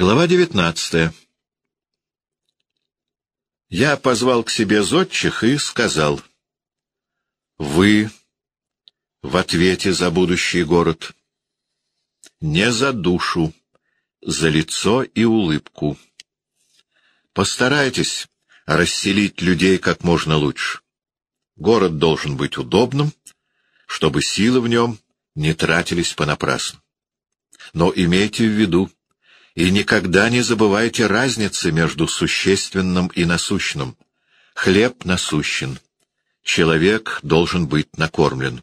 Глава девятнадцатая. Я позвал к себе зодчих и сказал, «Вы в ответе за будущий город, не за душу, за лицо и улыбку. Постарайтесь расселить людей как можно лучше. Город должен быть удобным, чтобы силы в нем не тратились понапрасну. Но имейте в виду, и никогда не забывайте разницы между существенным и насущным. Хлеб насущен. Человек должен быть накормлен.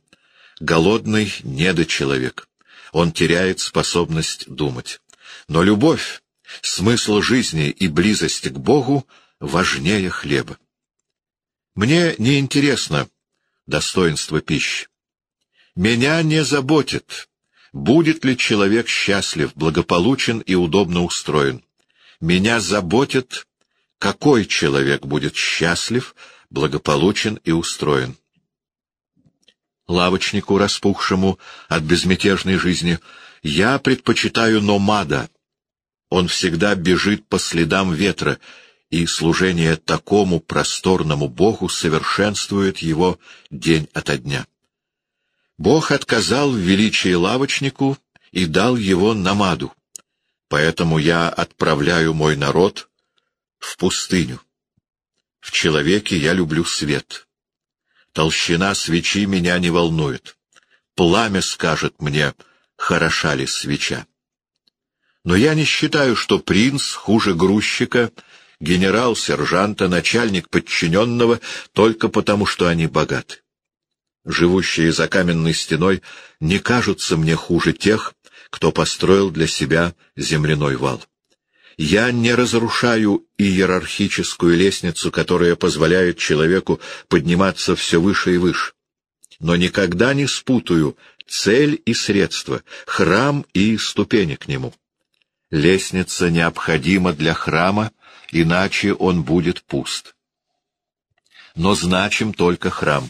Голодный — недочеловек. Он теряет способность думать. Но любовь, смысл жизни и близость к Богу важнее хлеба. Мне не интересно достоинство пищи. Меня не заботит, будет ли человек счастлив, благополучен и удобно устроен. Меня заботит, какой человек будет счастлив, благополучен и устроен. Лавочнику, распухшему от безмятежной жизни, я предпочитаю номада. Он всегда бежит по следам ветра, и служение такому просторному Богу совершенствует его день ото дня. Бог отказал в величии лавочнику и дал его намаду. Поэтому я отправляю мой народ в пустыню. В человеке я люблю свет. Толщина свечи меня не волнует. Пламя скажет мне, хороша ли свеча. Но я не считаю, что принц хуже грузчика, генерал, сержанта, начальник подчиненного, только потому, что они богаты живущие за каменной стеной, не кажутся мне хуже тех, кто построил для себя земляной вал. Я не разрушаю иерархическую лестницу, которая позволяет человеку подниматься все выше и выше, но никогда не спутаю цель и средства, храм и ступени к нему. Лестница необходима для храма, иначе он будет пуст. Но значим только храм.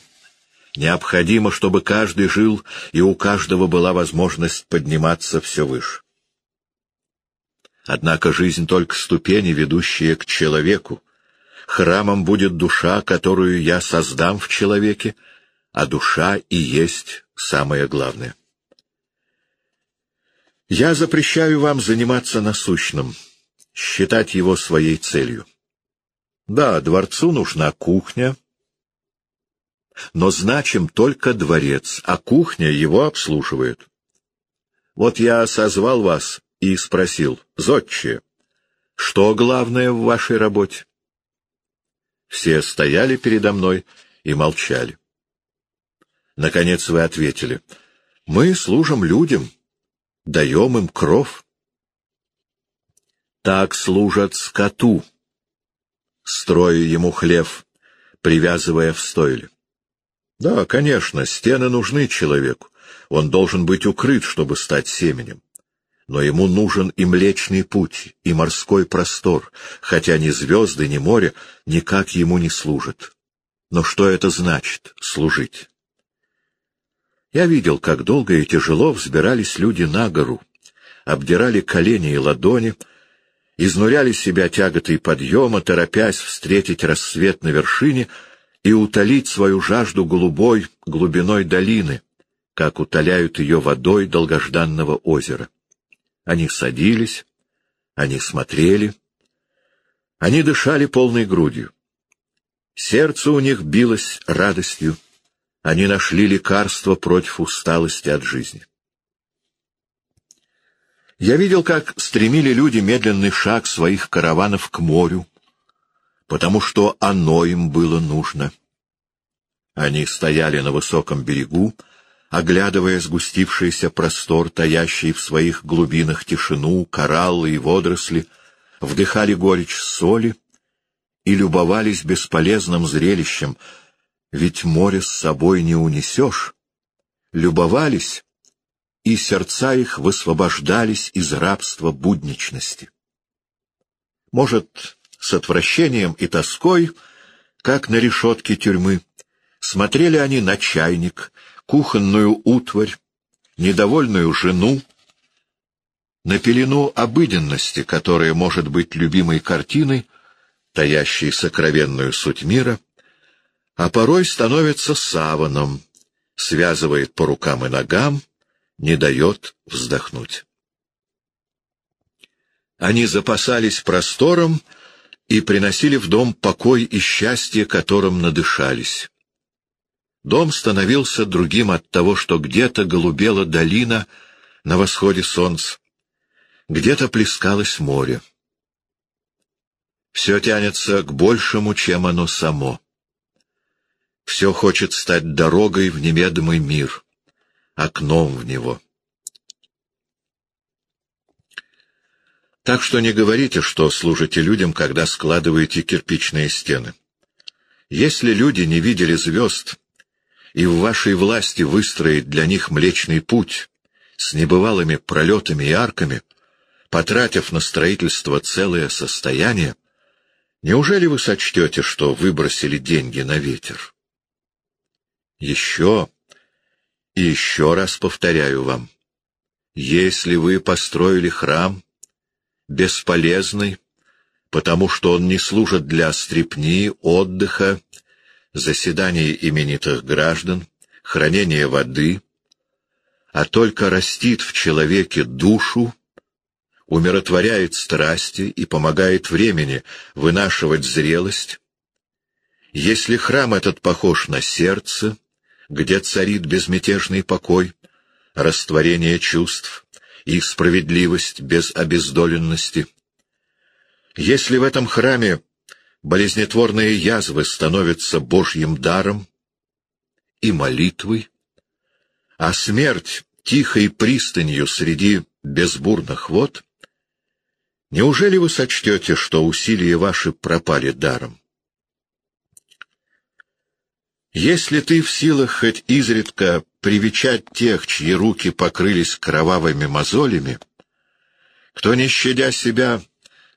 Необходимо, чтобы каждый жил, и у каждого была возможность подниматься все выше. Однако жизнь только ступени, ведущие к человеку. Храмом будет душа, которую я создам в человеке, а душа и есть самое главное. Я запрещаю вам заниматься насущным, считать его своей целью. Да, дворцу нужна кухня, но значим только дворец, а кухня его обслуживает. Вот я созвал вас и спросил, зодчие, что главное в вашей работе? Все стояли передо мной и молчали. Наконец вы ответили, мы служим людям, даем им кров. Так служат скоту, строя ему хлев, привязывая в стойле. Да, конечно, стены нужны человеку. Он должен быть укрыт, чтобы стать семенем. Но ему нужен и Млечный Путь, и морской простор, хотя ни звезды, ни море никак ему не служат. Но что это значит — служить? Я видел, как долго и тяжело взбирались люди на гору, обдирали колени и ладони, изнуряли себя тяготой подъема, торопясь встретить рассвет на вершине — и утолить свою жажду голубой глубиной долины, как утоляют ее водой долгожданного озера. Они садились, они смотрели, они дышали полной грудью. Сердце у них билось радостью, они нашли лекарство против усталости от жизни. Я видел, как стремили люди медленный шаг своих караванов к морю, потому что оно им было нужно. Они стояли на высоком берегу, оглядывая сгустившийся простор, таящий в своих глубинах тишину, кораллы и водоросли, вдыхали горечь соли и любовались бесполезным зрелищем, ведь море с собой не унесешь. Любовались, и сердца их высвобождались из рабства будничности. Может, с отвращением и тоской, как на решетке тюрьмы. Смотрели они на чайник, кухонную утварь, недовольную жену, на пелену обыденности, которая может быть любимой картиной, таящей сокровенную суть мира, а порой становится саваном, связывает по рукам и ногам, не дает вздохнуть. Они запасались простором и приносили в дом покой и счастье, которым надышались. Дом становился другим от того, что где-то голубела долина на восходе солнца, где-то плескалось море. Все тянется к большему, чем оно само. Все хочет стать дорогой в неведомый мир, окном в него. Так что не говорите, что служите людям, когда складываете кирпичные стены. Если люди не видели звезд, и в вашей власти выстроить для них Млечный Путь с небывалыми пролетами и арками, потратив на строительство целое состояние, неужели вы сочтете, что выбросили деньги на ветер? Еще и еще раз повторяю вам, если вы построили храм, бесполезный, потому что он не служит для стрепни, отдыха, заседаний именитых граждан, хранения воды, а только растит в человеке душу, умиротворяет страсти и помогает времени вынашивать зрелость, если храм этот похож на сердце, где царит безмятежный покой, растворение чувств, и справедливость без обездоленности. Если в этом храме болезнетворные язвы становятся Божьим даром и молитвой, а смерть тихой пристанью среди безбурных вод, неужели вы сочтете, что усилия ваши пропали даром? Если ты в силах хоть изредка привечать тех, чьи руки покрылись кровавыми мозолями, кто, не щадя себя,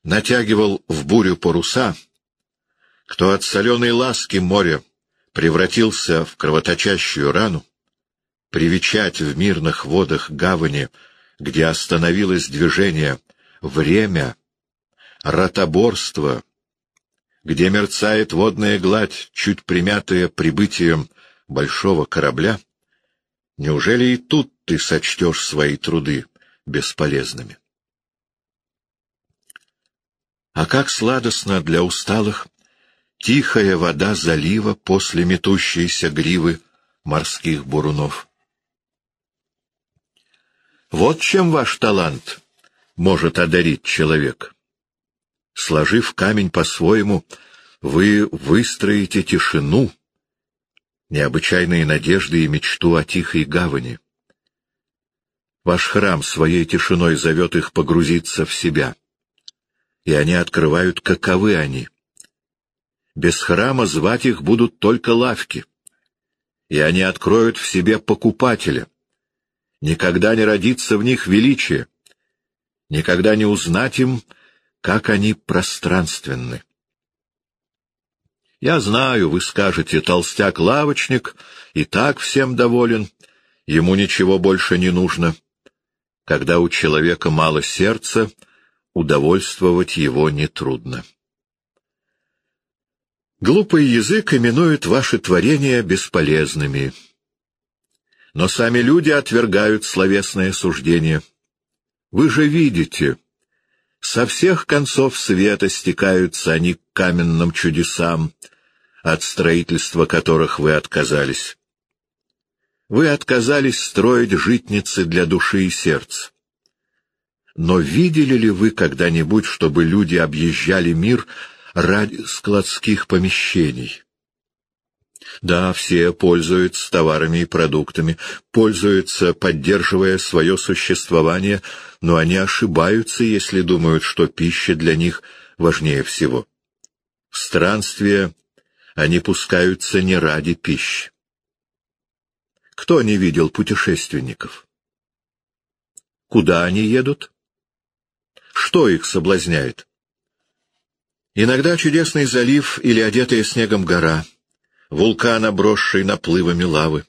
натягивал в бурю паруса, кто от соленой ласки моря превратился в кровоточащую рану, привечать в мирных водах гавани, где остановилось движение, время, ротоборство, где мерцает водная гладь, чуть примятая прибытием большого корабля, Неужели и тут ты сочтешь свои труды бесполезными? А как сладостно для усталых тихая вода залива после метущейся гривы морских бурунов. Вот чем ваш талант может одарить человек. Сложив камень по-своему, вы выстроите тишину, необычайные надежды и мечту о тихой гавани. Ваш храм своей тишиной зовет их погрузиться в себя, и они открывают, каковы они. Без храма звать их будут только лавки, и они откроют в себе покупателя. Никогда не родится в них величие, никогда не узнать им, как они пространственны. Я знаю, вы скажете, толстяк-лавочник и так всем доволен, ему ничего больше не нужно. Когда у человека мало сердца, удовольствовать его нетрудно. Глупый язык именует ваши творения бесполезными. Но сами люди отвергают словесное суждение. Вы же видите, со всех концов света стекаются они к каменным чудесам, от строительства которых вы отказались. Вы отказались строить житницы для души и сердца. Но видели ли вы когда-нибудь, чтобы люди объезжали мир ради складских помещений? Да, все пользуются товарами и продуктами, пользуются, поддерживая свое существование, но они ошибаются, если думают, что пища для них важнее всего. В странствие они пускаются не ради пищи. Кто не видел путешественников? Куда они едут? Что их соблазняет? Иногда чудесный залив или одетая снегом гора — вулкан, обросший наплывами лавы.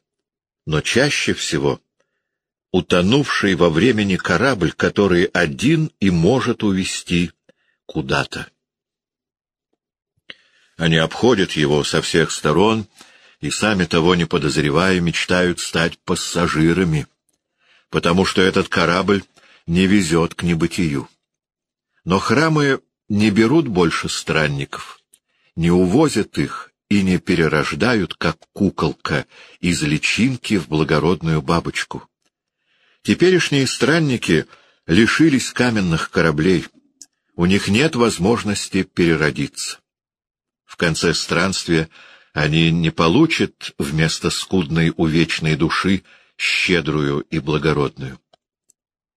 Но чаще всего утонувший во времени корабль, который один и может увести куда-то. Они обходят его со всех сторон и, сами того не подозревая, мечтают стать пассажирами, потому что этот корабль не везет к небытию. Но храмы не берут больше странников, не увозят их и не перерождают, как куколка, из личинки в благородную бабочку. Теперешние странники лишились каменных кораблей, у них нет возможности переродиться. В конце странствия они не получат вместо скудной увечной души щедрую и благородную.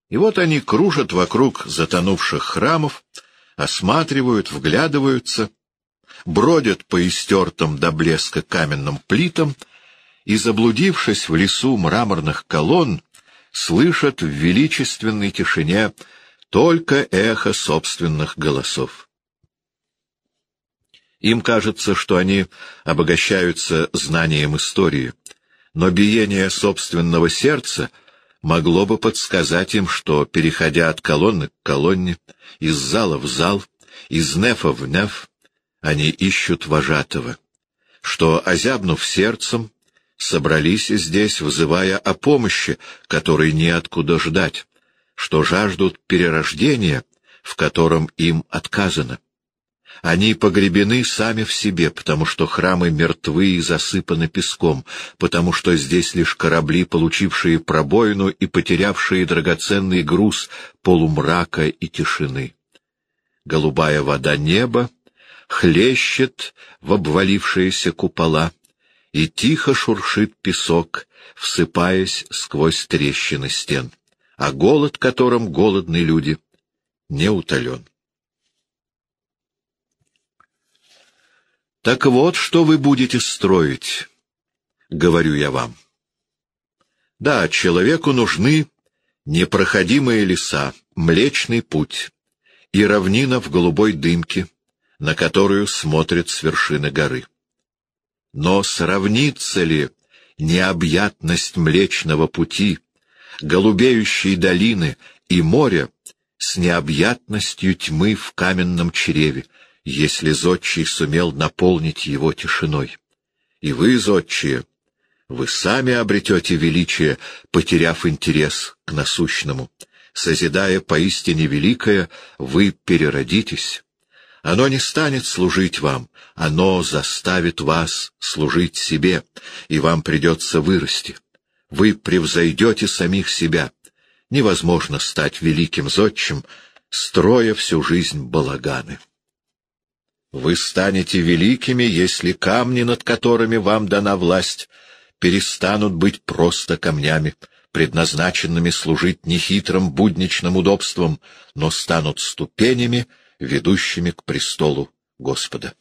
И вот они кружат вокруг затонувших храмов, осматривают, вглядываются, бродят по истертым до блеска каменным плитам и, заблудившись в лесу мраморных колонн, слышат в величественной тишине только эхо собственных голосов. Им кажется, что они обогащаются знанием истории, но биение собственного сердца могло бы подсказать им, что, переходя от колонны к колонне, из зала в зал, из нефа в неф, они ищут вожатого, что, озябнув сердцем, собрались здесь, вызывая о помощи, которой неоткуда ждать, что жаждут перерождения, в котором им отказано. Они погребены сами в себе, потому что храмы мертвы и засыпаны песком, потому что здесь лишь корабли, получившие пробоину и потерявшие драгоценный груз полумрака и тишины. Голубая вода неба хлещет в обвалившиеся купола, и тихо шуршит песок, всыпаясь сквозь трещины стен, а голод, которым голодны люди, не утолен. Так вот, что вы будете строить, говорю я вам. Да, человеку нужны непроходимые леса, млечный путь и равнина в голубой дымке, на которую смотрят с вершины горы. Но сравнится ли необъятность Млечного Пути, голубеющей долины и моря с необъятностью тьмы в каменном чреве, если Зодчий сумел наполнить его тишиной. И вы, Зодчие, вы сами обретете величие, потеряв интерес к насущному. Созидая поистине великое, вы переродитесь. Оно не станет служить вам, оно заставит вас служить себе, и вам придется вырасти. Вы превзойдете самих себя. Невозможно стать великим зодчим, строя всю жизнь балаганы. Вы станете великими, если камни, над которыми вам дана власть, перестанут быть просто камнями, предназначенными служить нехитрым будничным удобством, но станут ступенями, ведущими к престолу Господа.